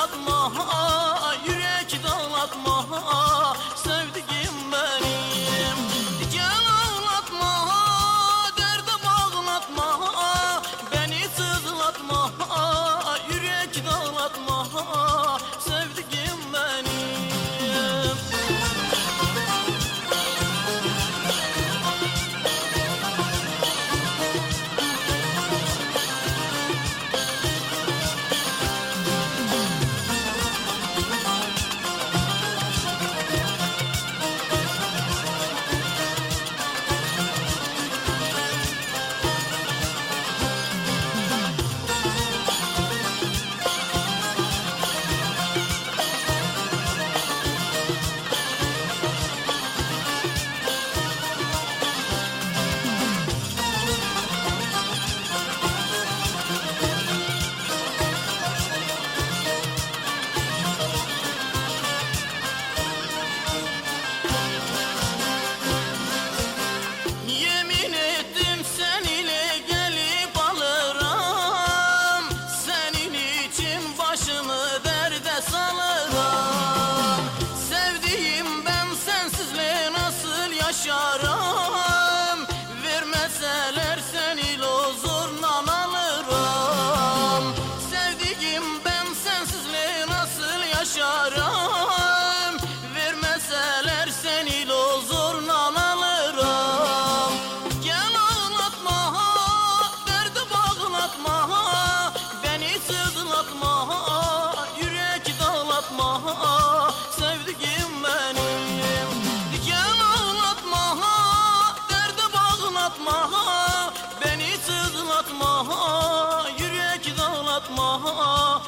anlatma alırım. Vermeseler seni lozurla alırım. Gel ağlatma ha, derdi bağlatma ha. Beni sızlatma ha, yürek dağlatma ha. Sevdiğim benim. Gel ağlatma ha, derdi bağlatma ha. Beni sızlatma ha, yürek dağlatma ha.